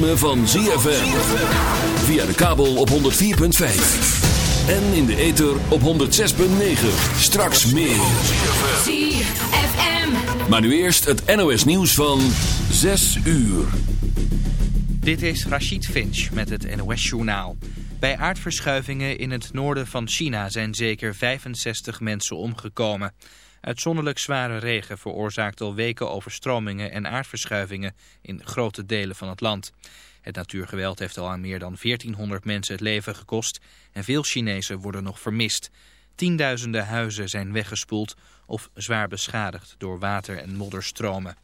ritme van ZFM. Via de kabel op 104.5. En in de ether op 106.9. Straks meer. ZFM. Maar nu eerst het NOS nieuws van 6 uur. Dit is Rachid Finch met het NOS journaal. Bij aardverschuivingen in het noorden van China zijn zeker 65 mensen omgekomen. Uitzonderlijk zware regen veroorzaakt al weken overstromingen en aardverschuivingen in grote delen van het land. Het natuurgeweld heeft al aan meer dan 1400 mensen het leven gekost en veel Chinezen worden nog vermist. Tienduizenden huizen zijn weggespoeld of zwaar beschadigd door water- en modderstromen.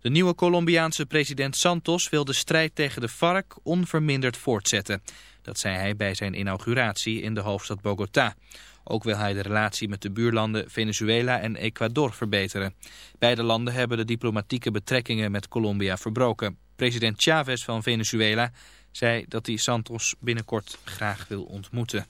De nieuwe Colombiaanse president Santos wil de strijd tegen de FARC onverminderd voortzetten. Dat zei hij bij zijn inauguratie in de hoofdstad Bogota. Ook wil hij de relatie met de buurlanden Venezuela en Ecuador verbeteren. Beide landen hebben de diplomatieke betrekkingen met Colombia verbroken. President Chavez van Venezuela zei dat hij Santos binnenkort graag wil ontmoeten.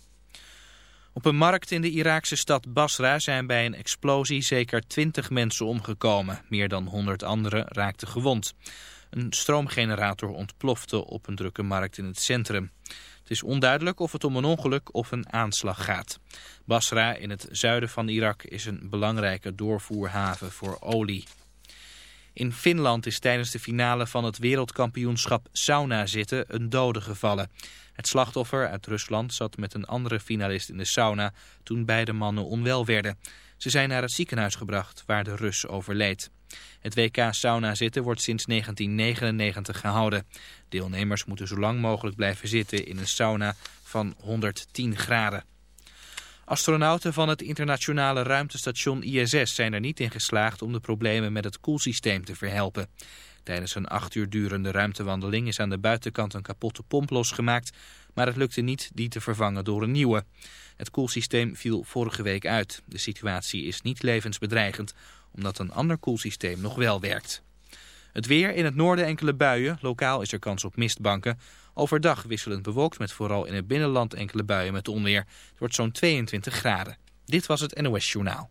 Op een markt in de Iraakse stad Basra zijn bij een explosie zeker 20 mensen omgekomen. Meer dan 100 anderen raakten gewond. Een stroomgenerator ontplofte op een drukke markt in het centrum. Het is onduidelijk of het om een ongeluk of een aanslag gaat. Basra in het zuiden van Irak is een belangrijke doorvoerhaven voor olie. In Finland is tijdens de finale van het wereldkampioenschap sauna zitten een dode gevallen. Het slachtoffer uit Rusland zat met een andere finalist in de sauna toen beide mannen onwel werden. Ze zijn naar het ziekenhuis gebracht waar de Rus overleed. Het WK sauna zitten wordt sinds 1999 gehouden. Deelnemers moeten zo lang mogelijk blijven zitten in een sauna van 110 graden. Astronauten van het internationale ruimtestation ISS zijn er niet in geslaagd om de problemen met het koelsysteem te verhelpen. Tijdens een acht uur durende ruimtewandeling is aan de buitenkant een kapotte pomp losgemaakt, maar het lukte niet die te vervangen door een nieuwe. Het koelsysteem viel vorige week uit. De situatie is niet levensbedreigend, omdat een ander koelsysteem nog wel werkt. Het weer in het noorden enkele buien, lokaal is er kans op mistbanken. Overdag wisselend bewolkt met vooral in het binnenland enkele buien met onweer. Het wordt zo'n 22 graden. Dit was het NOS Journaal.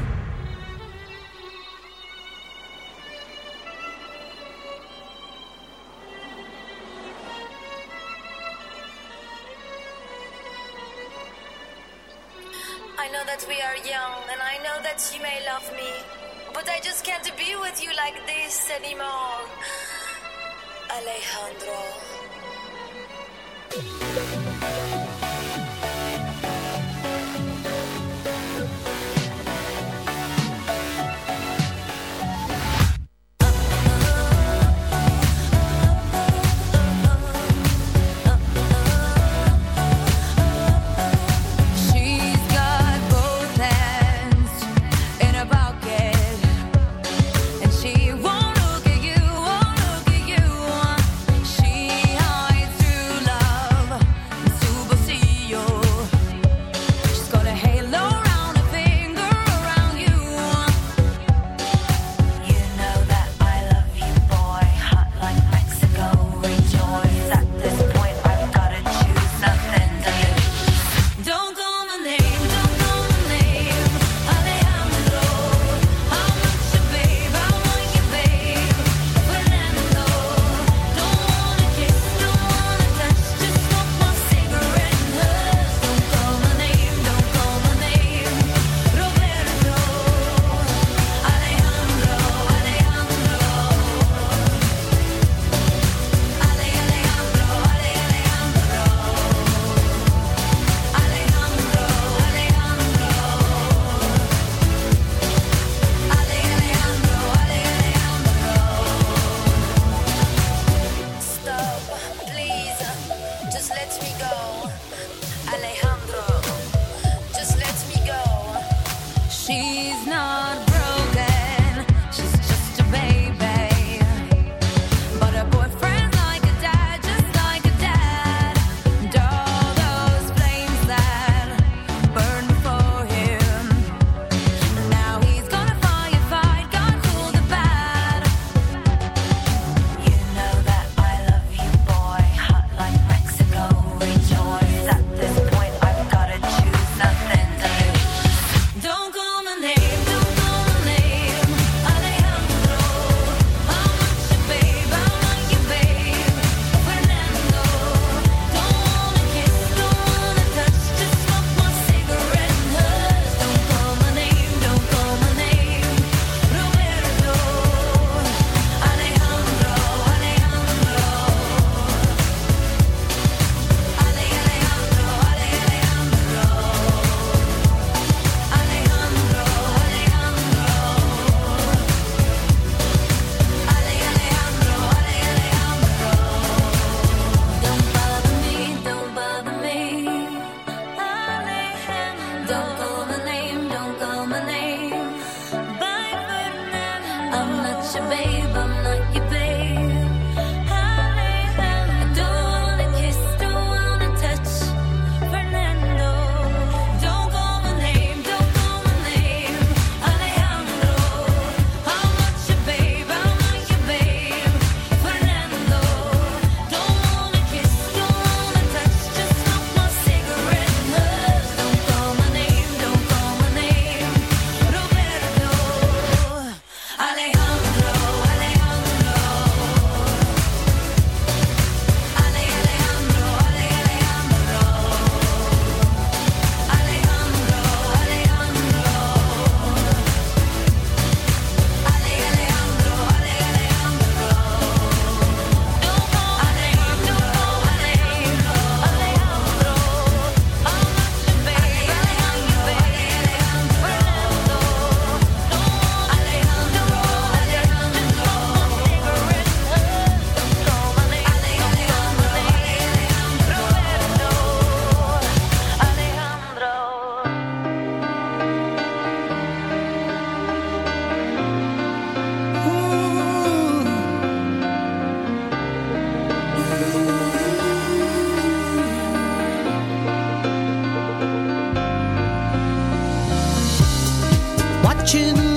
watching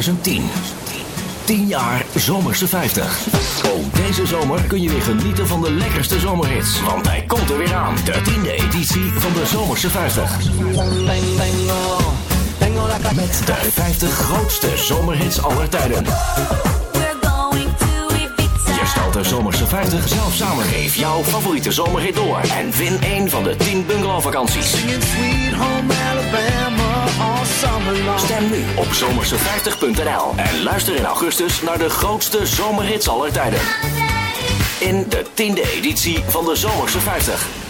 2010. 10 jaar Zomerse 50. Ook deze zomer kun je weer genieten van de lekkerste zomerhits. Want hij komt er weer aan. De tiende editie van de Zomerse 50. Met de 50 grootste zomerhits aller tijden. De Zomerse 50 zelf samen. Geef jouw favoriete zomerhit door. En win een van de 10 bungalowvakanties. Stem nu op zomerse50.nl en luister in augustus naar de grootste zomerhits aller tijden. In de tiende editie van de Zomerse 50.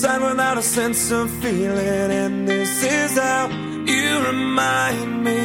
Aside without a sense of feeling. And this is how you remind me.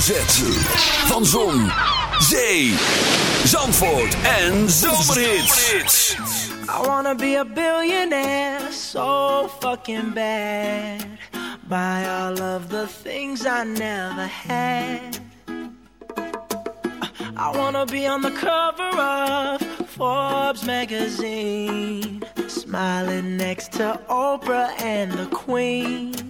Van Zon, Zee, Zandvoort en Zomerhits. I wanna be a billionaire so fucking bad. Buy all of the things I never had. I wanna be on the cover of Forbes magazine. Smiling next to Oprah and the Queen.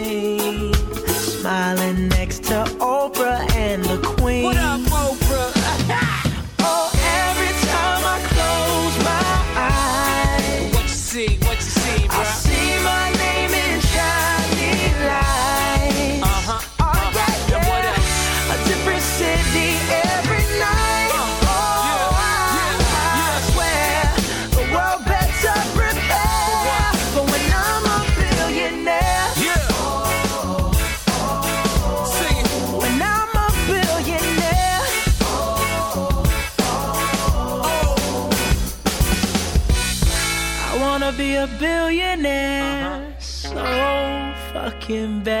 looking back.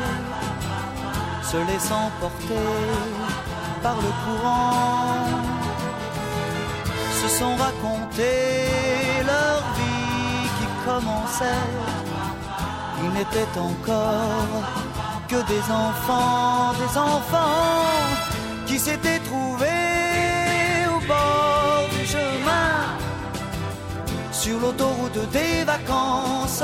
se laissant porter par le courant, se sont racontés leur vie qui commençait. Ils n'étaient encore que des enfants, des enfants qui s'étaient trouvés au bord du chemin, sur l'autoroute des vacances.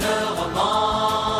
le roman.